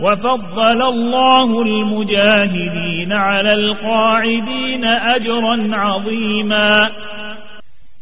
وفضل الله المجاهدين على القاعدين أجرا عظيما